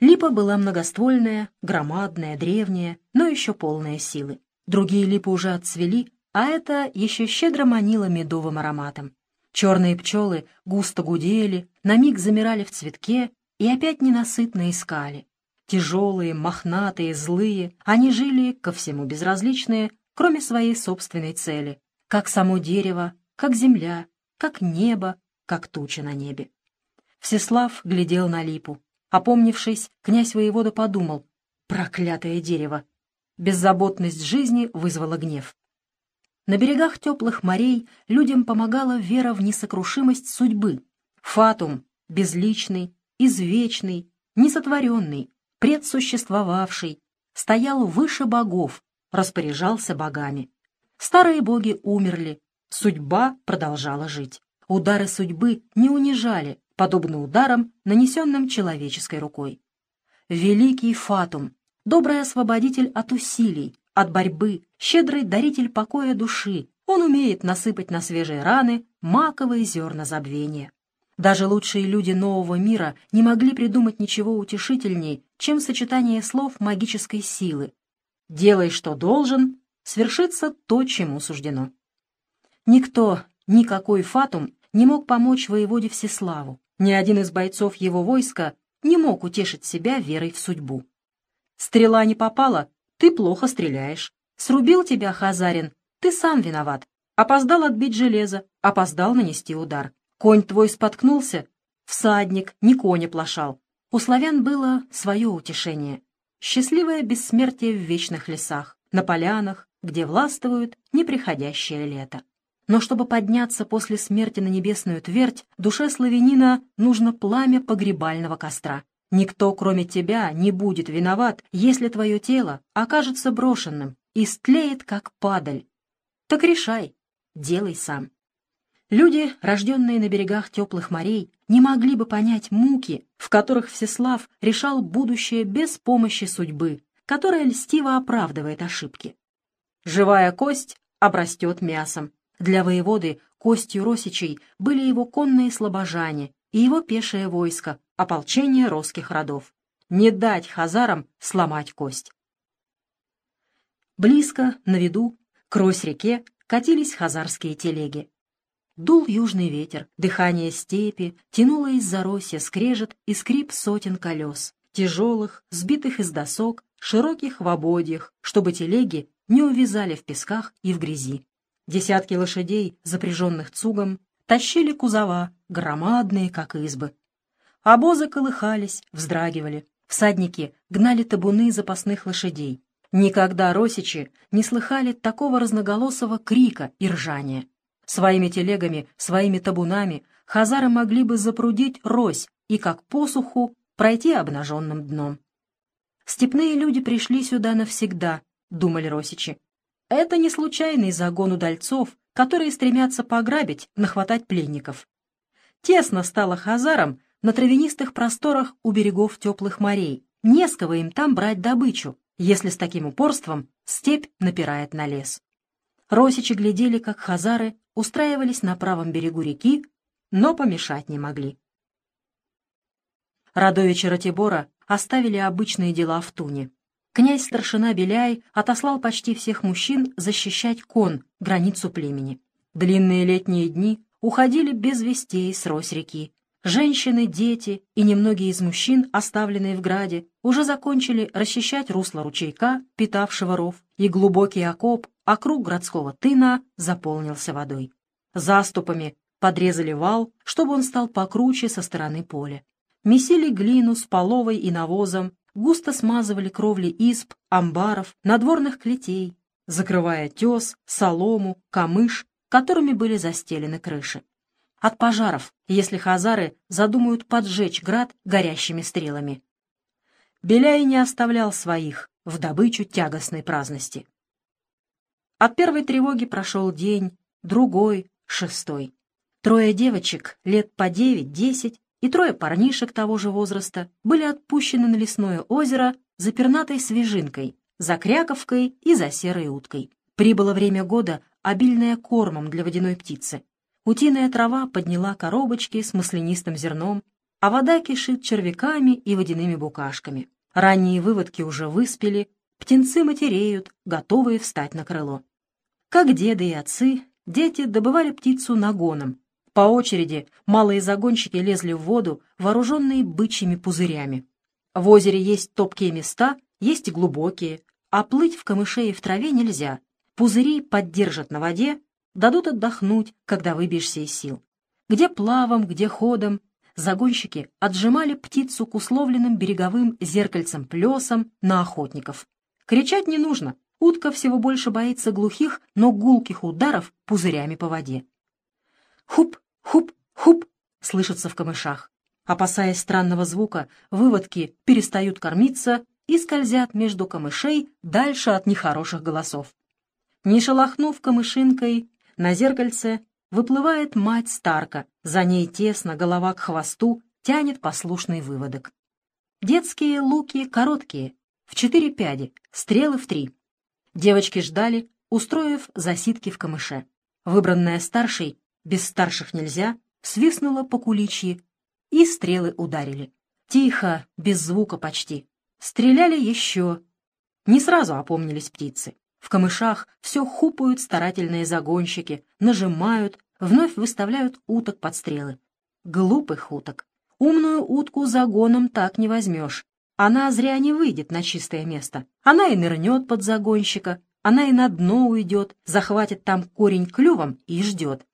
Липа была многоствольная, громадная, древняя, но еще полная силы. Другие липы уже отцвели, а это еще щедро манило медовым ароматом. Черные пчелы густо гудели, на миг замирали в цветке и опять ненасытно искали. Тяжелые, мохнатые, злые, они жили, ко всему безразличные, кроме своей собственной цели, как само дерево, как земля, как небо, как туча на небе. Всеслав глядел на липу. Опомнившись, князь воевода подумал, проклятое дерево. Беззаботность жизни вызвала гнев. На берегах теплых морей людям помогала вера в несокрушимость судьбы. Фатум, безличный, извечный, несотворенный, предсуществовавший, стоял выше богов, распоряжался богами. Старые боги умерли, судьба продолжала жить. Удары судьбы не унижали, подобно ударам, нанесенным человеческой рукой. Великий Фатум, добрый освободитель от усилий, от борьбы, щедрый даритель покоя души, он умеет насыпать на свежие раны маковые зерна забвения. Даже лучшие люди нового мира не могли придумать ничего утешительней, чем сочетание слов магической силы. «Делай, что должен, свершится то, чему суждено». Никто, никакой фатум не мог помочь воеводе Всеславу. Ни один из бойцов его войска не мог утешить себя верой в судьбу. Стрела не попала, ты плохо стреляешь. Срубил тебя Хазарин, ты сам виноват. Опоздал отбить железо, опоздал нанести удар. Конь твой споткнулся, всадник, не коня плашал. У славян было свое утешение. Счастливое бессмертие в вечных лесах, на полянах, где властвует неприходящее лето. Но чтобы подняться после смерти на небесную твердь, душе славянина нужно пламя погребального костра. Никто, кроме тебя, не будет виноват, если твое тело окажется брошенным и стлеет, как падаль. Так решай, делай сам. Люди, рожденные на берегах теплых морей, не могли бы понять муки, в которых Всеслав решал будущее без помощи судьбы, которая льстиво оправдывает ошибки. Живая кость обрастет мясом, для воеводы костью Росичей были его конные слабожане и его пешее войско, ополчение русских родов. Не дать хазарам сломать кость. Близко, на виду, к Рось-реке катились хазарские телеги. Дул южный ветер, дыхание степи, тянуло из-за росья скрежет и скрип сотен колес, тяжелых, сбитых из досок, широких в ободьях, чтобы телеги не увязали в песках и в грязи. Десятки лошадей, запряженных цугом, тащили кузова, громадные, как избы. Обозы колыхались, вздрагивали. Всадники гнали табуны запасных лошадей. Никогда росичи не слыхали такого разноголосого крика и ржания. Своими телегами, своими табунами хазары могли бы запрудить рось и, как посуху, пройти обнаженным дном. «Степные люди пришли сюда навсегда», — думали росичи. Это не случайный загон удальцов, которые стремятся пограбить, нахватать пленников. Тесно стало хазарам на травянистых просторах у берегов теплых морей. Не с кого им там брать добычу, если с таким упорством степь напирает на лес. Росичи глядели, как хазары устраивались на правом берегу реки, но помешать не могли. Радовичи Ратибора оставили обычные дела в Туне. Князь-старшина Беляй отослал почти всех мужчин защищать кон, границу племени. Длинные летние дни уходили без вестей с Рось-реки. Женщины, дети и немногие из мужчин, оставленные в граде, уже закончили расчищать русло ручейка, питавшего ров, и глубокий окоп, округ городского тына, заполнился водой. Заступами подрезали вал, чтобы он стал покруче со стороны поля. Месили глину с половой и навозом, густо смазывали кровли изб, амбаров, надворных клетей, закрывая тес, солому, камыш, которыми были застелены крыши. От пожаров, если хазары задумают поджечь град горящими стрелами. Беляй не оставлял своих в добычу тягостной праздности. От первой тревоги прошел день, другой, шестой. Трое девочек, лет по девять-десять, и трое парнишек того же возраста были отпущены на лесное озеро за пернатой свежинкой, за кряковкой и за серой уткой. Прибыло время года, обильное кормом для водяной птицы. Утиная трава подняла коробочки с маслянистым зерном. а вода кишит червяками и водяными букашками. Ранние выводки уже выспели, птенцы матереют, готовые встать на крыло. Как деды и отцы, дети добывали птицу нагоном. По очереди малые загонщики лезли в воду, вооруженные бычьими пузырями. В озере есть топкие места, есть и глубокие, а плыть в камыше и в траве нельзя. Пузыри поддержат на воде, дадут отдохнуть, когда выбьешься из сил. Где плавом, где ходом, загонщики отжимали птицу к условленным береговым зеркальцам-плесам на охотников. Кричать не нужно, утка всего больше боится глухих, но гулких ударов пузырями по воде. Хуп, хуп, хуп слышится в камышах. Опасаясь странного звука, выводки перестают кормиться и скользят между камышей дальше от нехороших голосов. Не шелохнув камышинкой, на зеркальце выплывает мать Старка, за ней тесно, голова к хвосту, тянет послушный выводок. Детские луки короткие, в четыре пяди, стрелы в три. Девочки ждали, устроив засидки в камыше. Выбранная старшей, без старших нельзя, свистнула по куличьи, и стрелы ударили. Тихо, без звука почти. Стреляли еще. Не сразу опомнились птицы. В камышах все хупают старательные загонщики, нажимают, вновь выставляют уток под стрелы. Глупых уток. Умную утку загоном так не возьмешь. Она зря не выйдет на чистое место. Она и нырнет под загонщика, она и на дно уйдет, захватит там корень клювом и ждет.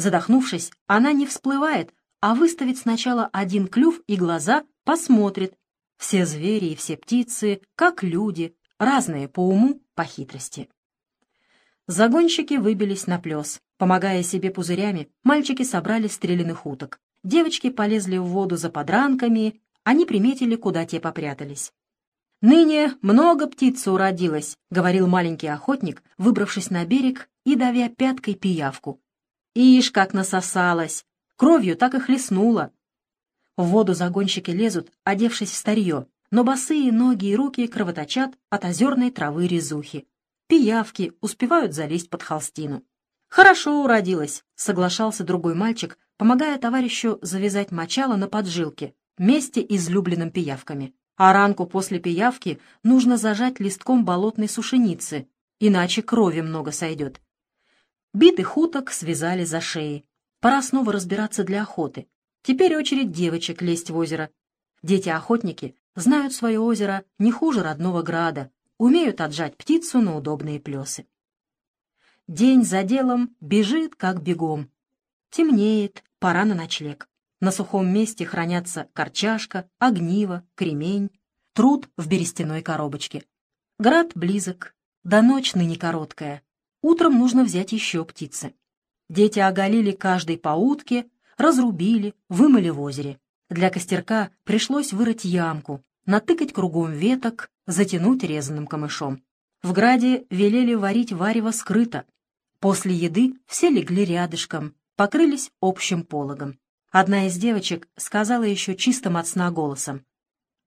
Задохнувшись, она не всплывает, а выставит сначала один клюв и глаза, посмотрит, все звери и все птицы, как люди, разные по уму, по хитрости. Загонщики выбились на плес. Помогая себе пузырями, мальчики собрали стреляных уток. Девочки полезли в воду за подранками, они приметили, куда те попрятались. «Ныне много птиц уродилось», — говорил маленький охотник, выбравшись на берег и давя пяткой пиявку. «Ишь, как насосалась! Кровью так и хлестнула!» В воду загонщики лезут, одевшись в старье, но босые ноги и руки кровоточат от озерной травы резухи. Пиявки успевают залезть под холстину. «Хорошо уродилась», — соглашался другой мальчик, помогая товарищу завязать мочало на поджилке, месте излюбленным пиявками. А ранку после пиявки нужно зажать листком болотной сушеницы, иначе крови много сойдет. Битых уток связали за шеи. Пора снова разбираться для охоты. Теперь очередь девочек лезть в озеро. Дети-охотники знают свое озеро не хуже родного града, умеют отжать птицу на удобные плесы. День за делом бежит, как бегом. Темнеет, пора на ночлег. На сухом месте хранятся корчашка, огниво, кремень, труд в берестяной коробочке. Град близок, до ночь ныне короткая. Утром нужно взять еще птицы. Дети оголили каждой по утке, разрубили, вымыли в озере. Для костерка пришлось вырыть ямку, натыкать кругом веток, затянуть резаным камышом. В граде велели варить варево скрыто. После еды все легли рядышком, покрылись общим пологом. Одна из девочек сказала еще чистым от сна голосом.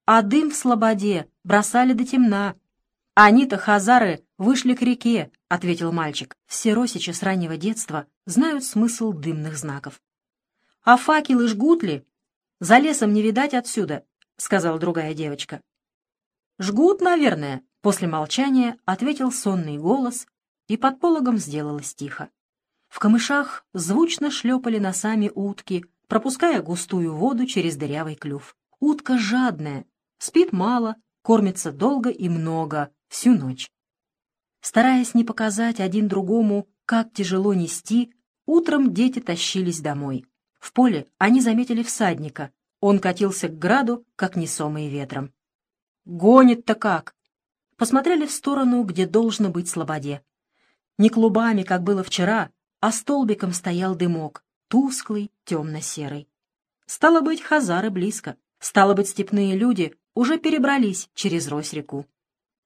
«А дым в слободе бросали до темна. Они-то, хазары, вышли к реке», — ответил мальчик. Все росичи с раннего детства знают смысл дымных знаков. «А факелы жгут ли? За лесом не видать отсюда», — сказала другая девочка. «Жгут, наверное», — после молчания ответил сонный голос, и под пологом сделалось тихо. В камышах звучно шлепали носами утки, пропуская густую воду через дырявый клюв. Утка жадная, спит мало, кормится долго и много, всю ночь. Стараясь не показать один другому, как тяжело нести, утром дети тащились домой. В поле они заметили всадника. Он катился к граду, как несомый ветром. «Гонит-то как!» Посмотрели в сторону, где должно быть слободе. Не клубами, как было вчера, а столбиком стоял дымок, тусклый, темно-серый. Стало быть, хазары близко. Стало быть, степные люди уже перебрались через Рось-реку.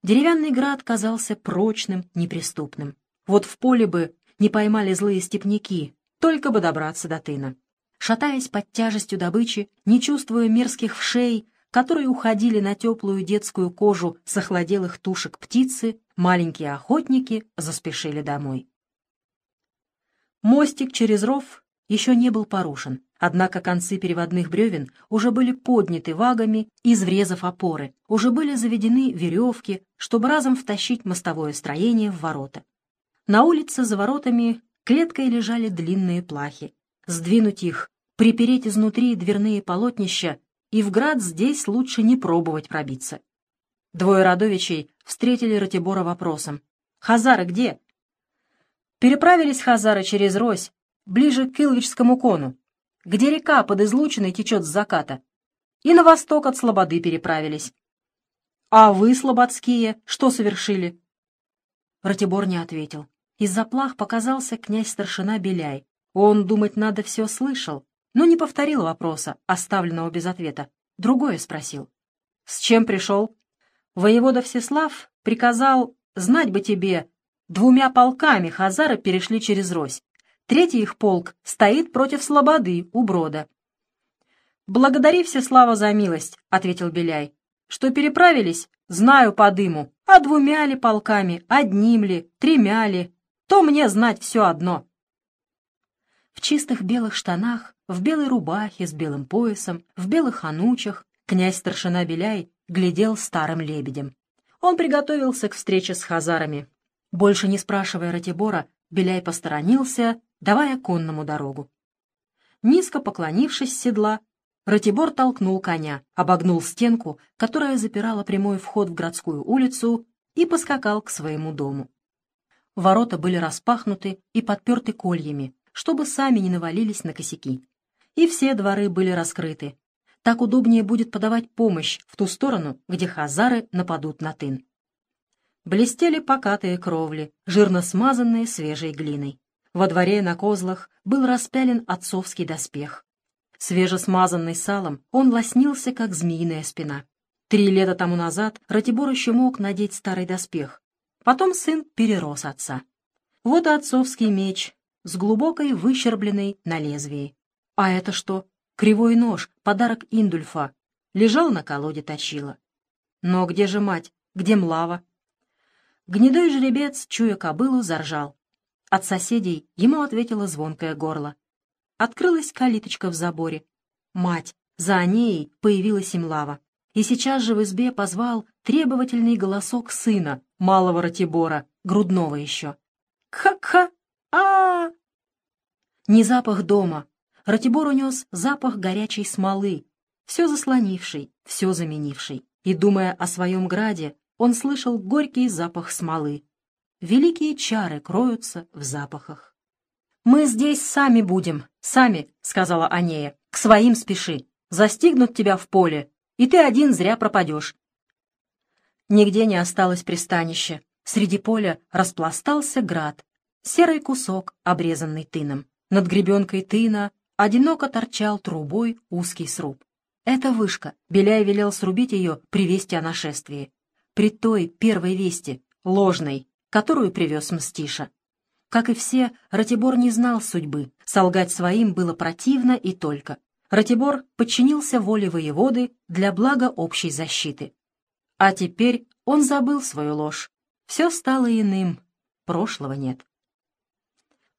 Деревянный град казался прочным, неприступным. Вот в поле бы не поймали злые степняки, только бы добраться до тына. Шатаясь под тяжестью добычи, не чувствуя мерзких вшей, которые уходили на теплую детскую кожу с охладелых тушек птицы, маленькие охотники заспешили домой. Мостик через ров еще не был порушен, однако концы переводных бревен уже были подняты вагами из врезов опоры, уже были заведены веревки, чтобы разом втащить мостовое строение в ворота. На улице за воротами клеткой лежали длинные плахи. Сдвинуть их, припереть изнутри дверные полотнища, и в град здесь лучше не пробовать пробиться. Двое родовичей встретили Ратибора вопросом. «Хазары где?» Переправились хазары через Рось, ближе к Илвичскому кону, где река под излучиной течет с заката, и на восток от Слободы переправились. «А вы, слободские, что совершили?» Ратибор не ответил. Из-за плах показался князь-старшина Беляй. Он, думать надо, все слышал, но не повторил вопроса, оставленного без ответа. Другое спросил. «С чем пришел?» Воевода Всеслав приказал знать бы тебе, Двумя полками хазары перешли через Рось. Третий их полк стоит против Слободы у Брода. «Благодари Всеслава за милость», — ответил Беляй. «Что переправились, знаю по дыму, а двумя ли полками, одним ли, тремя ли, то мне знать все одно». В чистых белых штанах, в белой рубахе с белым поясом, в белых анучах князь-старшина Беляй глядел старым лебедем. Он приготовился к встрече с хазарами, больше не спрашивая Ратибора, Беляй посторонился, давая конному дорогу. Низко поклонившись седла, Ратибор толкнул коня, обогнул стенку, которая запирала прямой вход в городскую улицу, и поскакал к своему дому. Ворота были распахнуты и подперты кольями, чтобы сами не навалились на косяки. И все дворы были раскрыты. Так удобнее будет подавать помощь в ту сторону, где хазары нападут на тын. Блестели покатые кровли, жирно смазанные свежей глиной. Во дворе на козлах был распялен отцовский доспех. Свежесмазанный салом, он лоснился, как змеиная спина. Три лета тому назад Ратибор еще мог надеть старый доспех. Потом сын перерос отца. Вот и отцовский меч с глубокой выщербленной на лезвии. А это что? Кривой нож, подарок Индульфа. Лежал на колоде точила. Но где же мать? Где Млава? Гнедой жеребец, чуя кобылу, заржал. От соседей ему ответило звонкое горло. Открылась калиточка в заборе. Мать, за ней появилась им лава. И сейчас же в избе позвал требовательный голосок сына, малого Ратибора, грудного еще. «Ха-ха! а, -а, Не запах дома. Ратибор унес запах горячей смолы, все заслонивший, все заменивший. И, думая о своем граде, он слышал горький запах смолы. Великие чары кроются в запахах. «Мы здесь сами будем, сами», — сказала Анея. «К своим спеши. Застигнут тебя в поле, и ты один зря пропадешь». Нигде не осталось пристанища. Среди поля распластался град, серый кусок, обрезанный тыном. Над гребенкой тына одиноко торчал трубой узкий сруб. Это вышка. Беляй велел срубить ее при вести о нашествии при той первой вести, ложной, которую привез Мстиша. Как и все, Ратибор не знал судьбы, солгать своим было противно и только. Ратибор подчинился воле воеводы для блага общей защиты. А теперь он забыл свою ложь. Все стало иным, прошлого нет.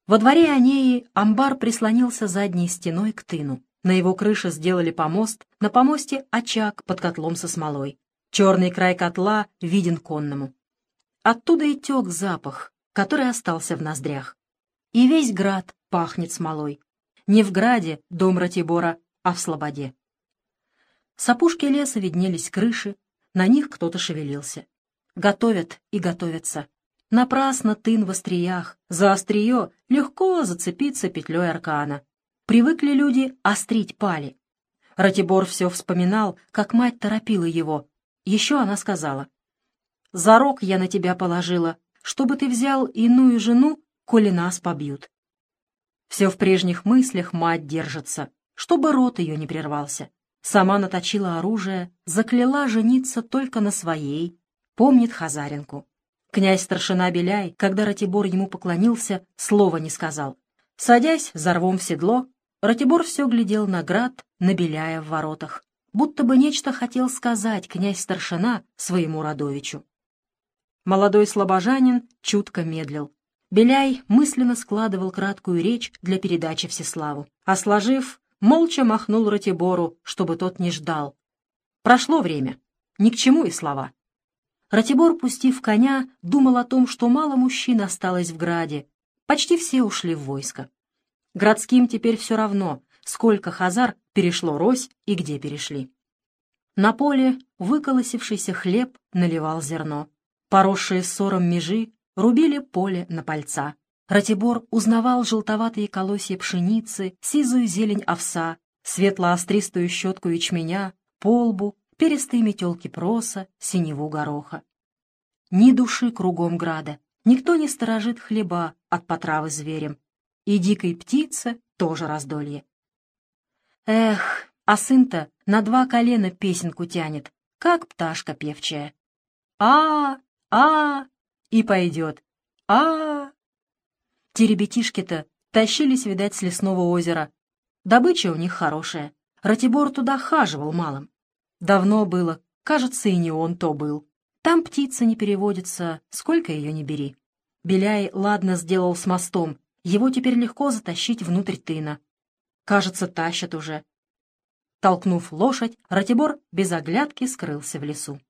Во дворе Анеи амбар прислонился задней стеной к тыну. На его крыше сделали помост, на помосте очаг под котлом со смолой. Черный край котла виден конному. Оттуда и тек запах, который остался в ноздрях. И весь град пахнет смолой. Не в граде дом Ратибора, а в слободе. С опушки леса виднелись крыши, на них кто-то шевелился. Готовят и готовятся. Напрасно тын в остриях, за острие легко зацепиться петлей аркана. Привыкли люди острить пали. Ратибор все вспоминал, как мать торопила его, еще она сказала, «Зарок я на тебя положила, чтобы ты взял иную жену, коли нас побьют». Все в прежних мыслях мать держится, чтобы рот ее не прервался. Сама наточила оружие, закляла жениться только на своей, помнит Хазаренку. Князь-старшина Беляй, когда Ратибор ему поклонился, слова не сказал. Садясь за в седло, Ратибор все глядел на град, на Беляя в воротах будто бы нечто хотел сказать князь-старшина своему родовичу. Молодой слобожанин чутко медлил. Беляй мысленно складывал краткую речь для передачи Всеславу, а сложив, молча махнул Ратибору, чтобы тот не ждал. Прошло время, ни к чему и слова. Ратибор, пустив коня, думал о том, что мало мужчин осталось в Граде. Почти все ушли в войско. Городским теперь все равно, сколько хазар перешло Рось и где перешли. На поле выколосившийся хлеб наливал зерно. Поросшие ссором межи рубили поле на пальца. Ратибор узнавал желтоватые колосья пшеницы, сизую зелень овса, светло-остристую щетку ячменя, полбу, перистые метелки проса, синеву гороха. Ни души кругом града, никто не сторожит хлеба от потравы зверем, и дикой птице тоже раздолье. Эх, а сын-то на два колена песенку тянет, как пташка певчая. а а и пойдет. а Те ребятишки-то тащились, видать, с лесного озера. Добыча у них хорошая. Ратибор туда хаживал малым. Давно было, кажется, и не он то был. Там птица не переводится, сколько ее не бери. Беляй ладно сделал с мостом, его теперь легко затащить внутрь тына. Кажется, тащат уже. Толкнув лошадь, Ратибор без оглядки скрылся в лесу.